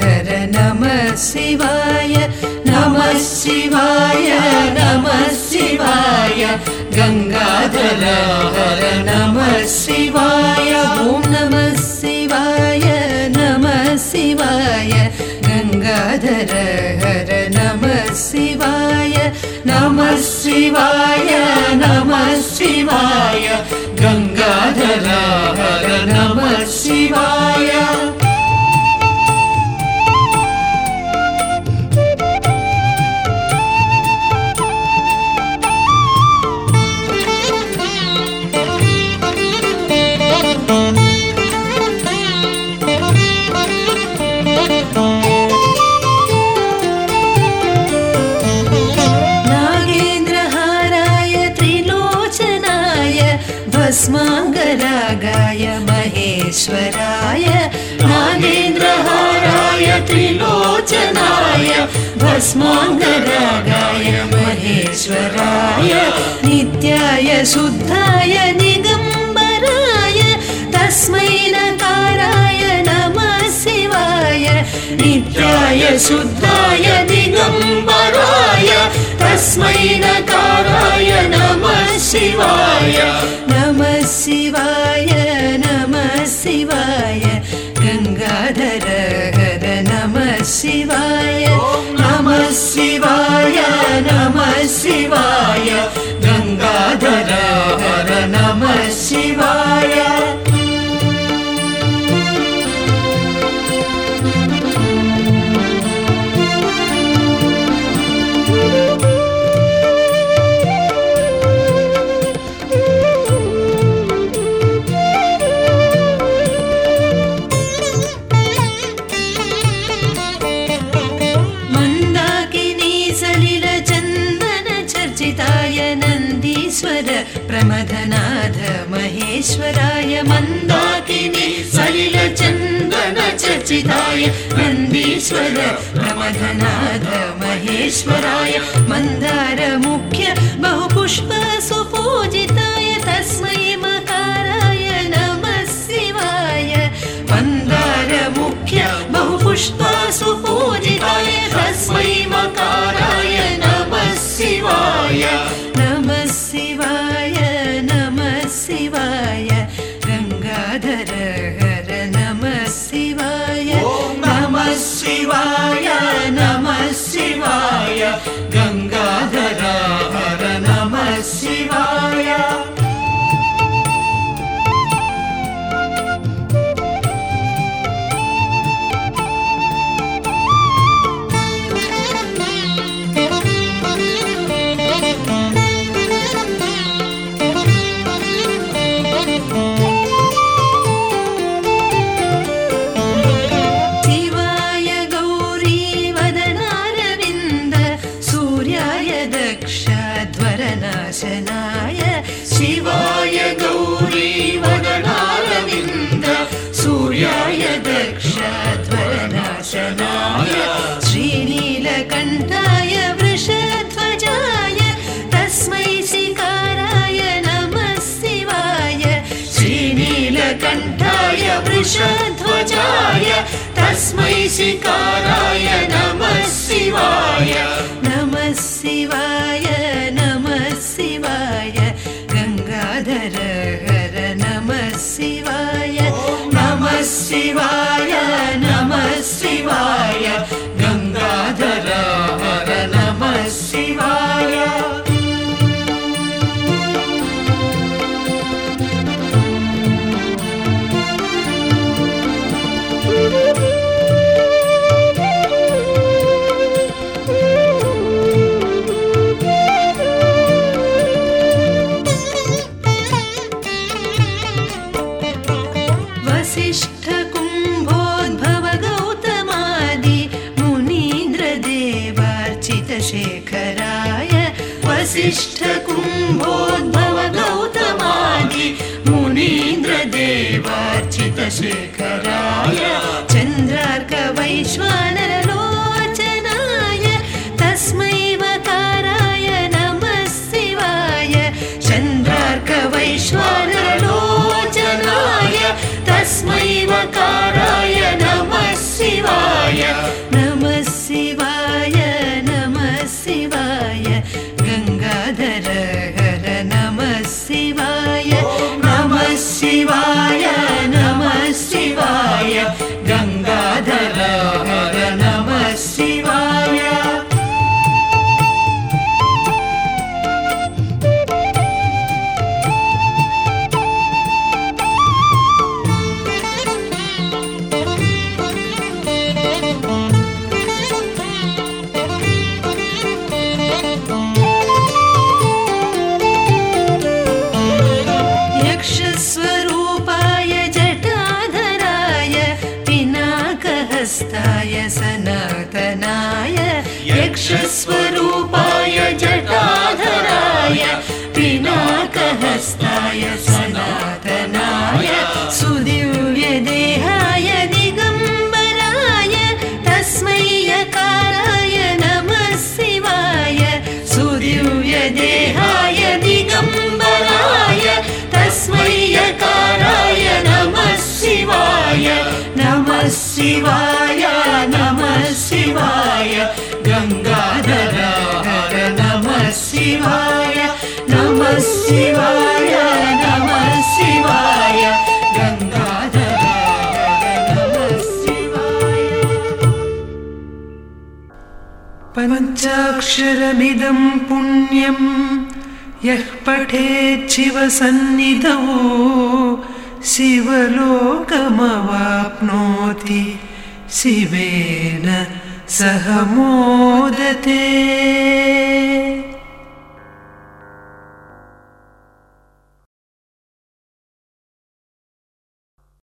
हर नमः शिवाय नमः शिवाय नमः शिवाय। गङ्गाधर हर नमः शिवाय। ॐ नमः शिवाय नमः शिवाय। गङ्गाधर हर नमः शिवाय नमः शिवाय नमः शिवाय। गङ्गाधर हर नमः शिवाय। भस्माङ्गरागाय महेश्वराय नागेन्द्रहाराय त्रिलोचनाय भस्माङ्गरागाय महेश्वराय नित्याय शुद्धाय निगम्बराय तस्मै नकाराय नमः शिवाय नित्याय शुद्धाय दिगम्बराय तस्मै नकाराय नमः शिवाय नमः शिवाय शिवाय नमः शिवाय प्रमथनाथ महेश्वराय मन्दाकिनी सलिल चन्दन चर्चिताय नन्दीश्वर प्रमथनाथ महेश्वराय मन्दार मुख्य बहुपुष्प सुपूजिताय तस्मै मकाराय नमः शिवाय मन्दार मुख्य बहुपुष्प सुपूजिताय तस्मै मकाराय वृषध्वजाय तस्मै शिकाराय नमः शिवाय। नमः शिवाय वसिष्ठ कुम्भोद्भव गौतमादि मुनीन्द्रदेवार्चित शेखराय वसिष्ठ कुम्भोद्भव गौतमादि मुनीन्द्रदेवार्चित वृषस्वरूपाय जटाधराय पिनाकहस्ताय सनातनाय सुदिव्यदेहाय दिगम्बराय तस्मै यकाराय नमः शिवाय सुदिव्यदेहाय दिगम्बराय तस्मै यकाराय नमः शिवाय नमः शिवाय शिवाय पञ्चाक्षरमिदं पुण्यं यः पठेच्छिवसन्निधौ शिवलोकमवाप्नोति शिवेन सह मोदते